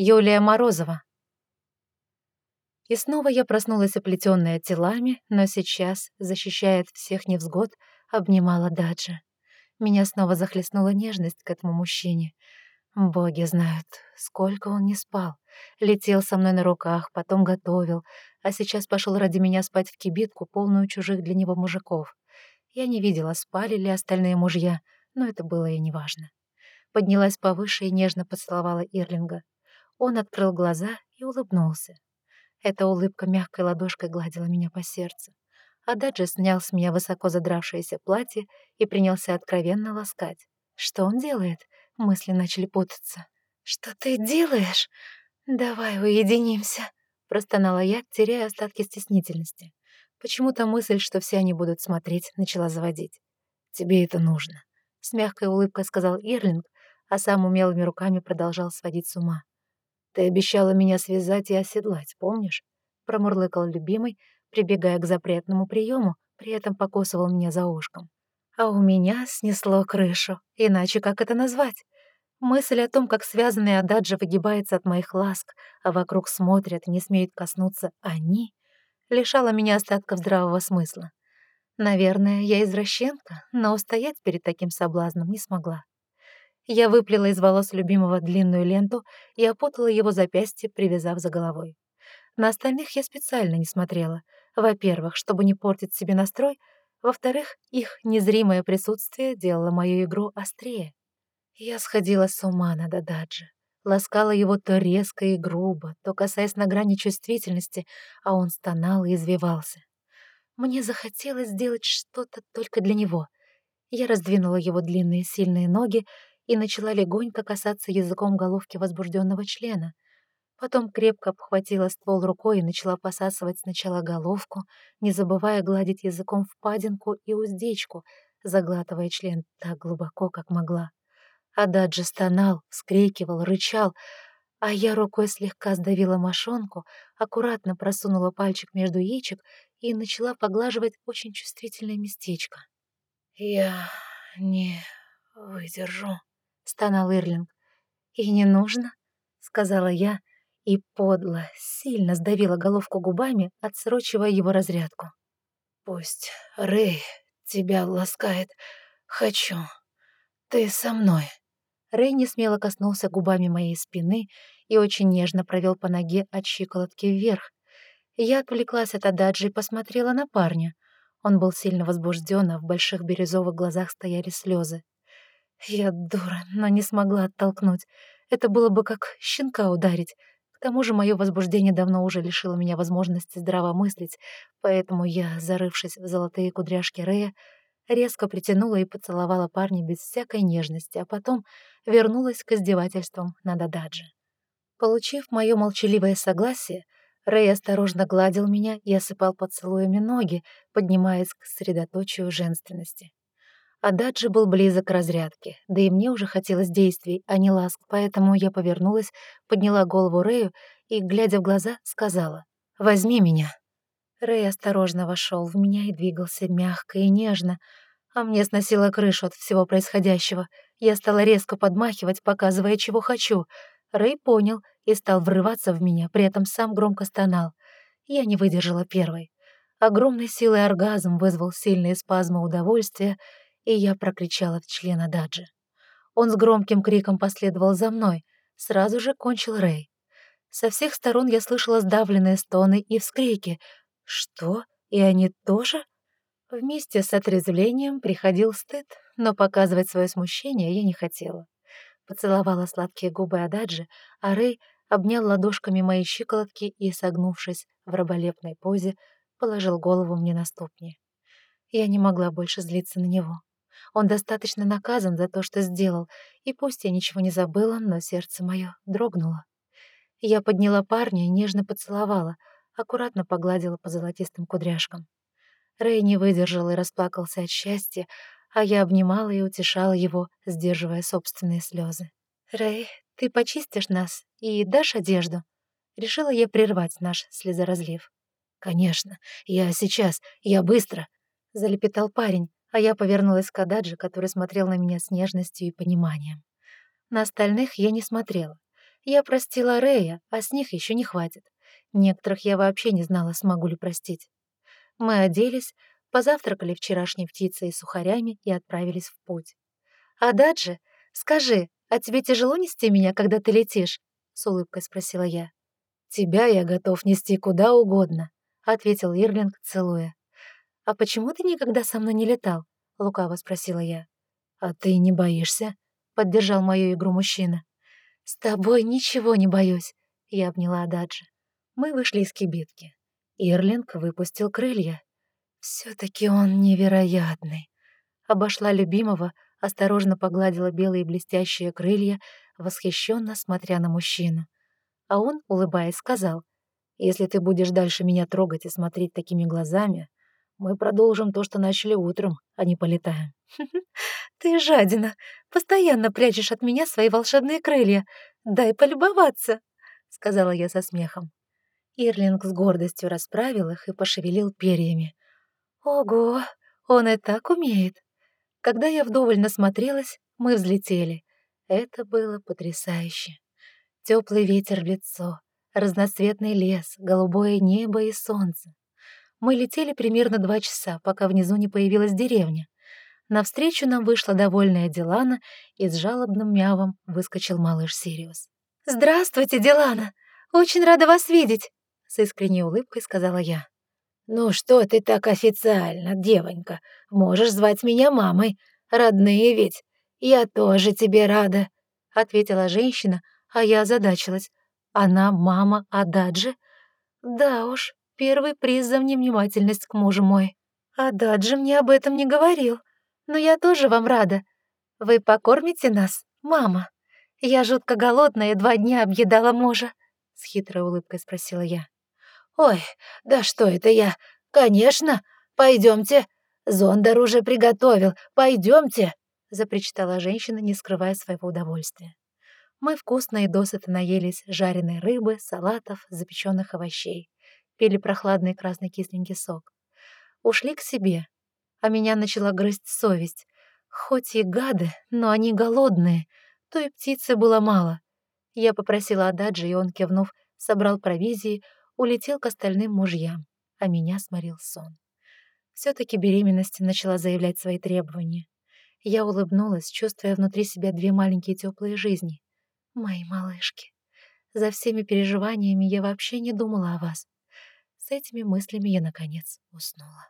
Юлия Морозова. И снова я проснулась оплетённая телами, но сейчас, защищая от всех невзгод, обнимала Даджа. Меня снова захлестнула нежность к этому мужчине. Боги знают, сколько он не спал. Летел со мной на руках, потом готовил, а сейчас пошел ради меня спать в кибитку, полную чужих для него мужиков. Я не видела, спали ли остальные мужья, но это было и неважно. Поднялась повыше и нежно поцеловала Ирлинга. Он открыл глаза и улыбнулся. Эта улыбка мягкой ладошкой гладила меня по сердцу. А Даджи снял с меня высоко задравшееся платье и принялся откровенно ласкать. Что он делает? Мысли начали путаться. «Что ты делаешь? Давай уединимся», — простонала я, теряя остатки стеснительности. Почему-то мысль, что все они будут смотреть, начала заводить. «Тебе это нужно», — с мягкой улыбкой сказал Ирлинг, а сам умелыми руками продолжал сводить с ума. «Ты обещала меня связать и оседлать, помнишь?» Промурлыкал любимый, прибегая к запретному приему, при этом покосывал меня за ушком. А у меня снесло крышу, иначе как это назвать? Мысль о том, как связанный Ададжи выгибается от моих ласк, а вокруг смотрят и не смеют коснуться они, лишала меня остатков здравого смысла. Наверное, я извращенка, но устоять перед таким соблазном не смогла. Я выплела из волос любимого длинную ленту и опутала его запястье, привязав за головой. На остальных я специально не смотрела. Во-первых, чтобы не портить себе настрой, во-вторых, их незримое присутствие делало мою игру острее. Я сходила с ума над Ададжи. Ласкала его то резко и грубо, то касаясь на грани чувствительности, а он стонал и извивался. Мне захотелось сделать что-то только для него. Я раздвинула его длинные сильные ноги и начала легонько касаться языком головки возбужденного члена. Потом крепко обхватила ствол рукой и начала посасывать сначала головку, не забывая гладить языком впадинку и уздечку, заглатывая член так глубоко, как могла. Ададжи стонал, вскрикивал, рычал, а я рукой слегка сдавила мошонку, аккуратно просунула пальчик между яичек и начала поглаживать очень чувствительное местечко. «Я не выдержу», стонал Ирлинг. «И не нужно», — сказала я, и подло, сильно сдавила головку губами, отсрочивая его разрядку. «Пусть Рэй тебя ласкает. Хочу. Ты со мной». Рэй не смело коснулся губами моей спины и очень нежно провел по ноге от щиколотки вверх. Я отвлеклась от Ададжи и посмотрела на парня. Он был сильно возбужден, а в больших бирюзовых глазах стояли слезы. Я дура, но не смогла оттолкнуть. Это было бы как щенка ударить. К тому же мое возбуждение давно уже лишило меня возможности здраво мыслить, поэтому я, зарывшись в золотые кудряшки Рея, резко притянула и поцеловала парня без всякой нежности, а потом вернулась к издевательствам над Ададжи. Получив мое молчаливое согласие, Рэй осторожно гладил меня и осыпал поцелуями ноги, поднимаясь к средоточию женственности. А Даджи был близок к разрядке, да и мне уже хотелось действий, а не ласк, поэтому я повернулась, подняла голову Рэю и, глядя в глаза, сказала «Возьми меня». Рэй осторожно вошел в меня и двигался мягко и нежно, а мне сносило крышу от всего происходящего. Я стала резко подмахивать, показывая, чего хочу. Рэй понял и стал врываться в меня, при этом сам громко стонал. Я не выдержала первой. Огромной силой оргазм вызвал сильные спазмы удовольствия, и я прокричала в члена Даджи. Он с громким криком последовал за мной. Сразу же кончил Рэй. Со всех сторон я слышала сдавленные стоны и вскрики. «Что? И они тоже?» Вместе с отрезвлением приходил стыд, но показывать свое смущение я не хотела. Поцеловала сладкие губы Ададжи, а Рэй обнял ладошками мои щиколотки и, согнувшись в раболепной позе, положил голову мне на ступни. Я не могла больше злиться на него. Он достаточно наказан за то, что сделал, и пусть я ничего не забыла, но сердце мое дрогнуло. Я подняла парня и нежно поцеловала, аккуратно погладила по золотистым кудряшкам. Рэй не выдержал и расплакался от счастья, а я обнимала и утешала его, сдерживая собственные слезы. «Рэй, ты почистишь нас и дашь одежду?» Решила я прервать наш слезоразлив. «Конечно, я сейчас, я быстро!» — залепетал парень, а я повернулась к Ададжи, который смотрел на меня с нежностью и пониманием. На остальных я не смотрела. Я простила Рея, а с них еще не хватит. Некоторых я вообще не знала, смогу ли простить. Мы оделись, позавтракали вчерашней птицей и сухарями и отправились в путь. «А Даджи, скажи, а тебе тяжело нести меня, когда ты летишь?» — с улыбкой спросила я. «Тебя я готов нести куда угодно», — ответил Ирлинг, целуя. «А почему ты никогда со мной не летал?» — лукаво спросила я. «А ты не боишься?» — поддержал мою игру мужчина. «С тобой ничего не боюсь», — я обняла Ададжи. Мы вышли из кибитки. Ирлинг выпустил крылья. все таки он невероятный. Обошла любимого, осторожно погладила белые блестящие крылья, восхищенно смотря на мужчину. А он, улыбаясь, сказал, «Если ты будешь дальше меня трогать и смотреть такими глазами, мы продолжим то, что начали утром, а не полетаем». «Ты жадина, постоянно прячешь от меня свои волшебные крылья. Дай полюбоваться», — сказала я со смехом. Ирлинг с гордостью расправил их и пошевелил перьями. «Ого, он и так умеет!» Когда я вдоволь насмотрелась, мы взлетели. Это было потрясающе. Теплый ветер в лицо, разноцветный лес, голубое небо и солнце. Мы летели примерно два часа, пока внизу не появилась деревня. Навстречу нам вышла довольная Дилана, и с жалобным мявом выскочил малыш Сириус. «Здравствуйте, Дилана! Очень рада вас видеть!» с искренней улыбкой сказала я. «Ну что ты так официально, девонька? Можешь звать меня мамой. Родные ведь. Я тоже тебе рада», — ответила женщина, а я озадачилась. «Она мама Ададжи?» «Да уж, первый приз за невнимательность к мужу мой. Ададжи мне об этом не говорил. Но я тоже вам рада. Вы покормите нас, мама? Я жутко голодная, два дня объедала мужа», — с хитрой улыбкой спросила я. «Ой, да что это я? Конечно! Пойдемте! Зондар уже приготовил, пойдемте!» — запричитала женщина, не скрывая своего удовольствия. Мы вкусно и досыта наелись жареной рыбы, салатов, запеченных овощей. Пили прохладный красный кисленький сок. Ушли к себе. А меня начала грызть совесть. Хоть и гады, но они голодные. Той птицы было мало. Я попросила Ададжи, и он, кивнув, собрал провизии, улетел к остальным мужьям, а меня сморил сон. Все-таки беременность начала заявлять свои требования. Я улыбнулась, чувствуя внутри себя две маленькие теплые жизни. Мои малышки. За всеми переживаниями я вообще не думала о вас. С этими мыслями я, наконец, уснула.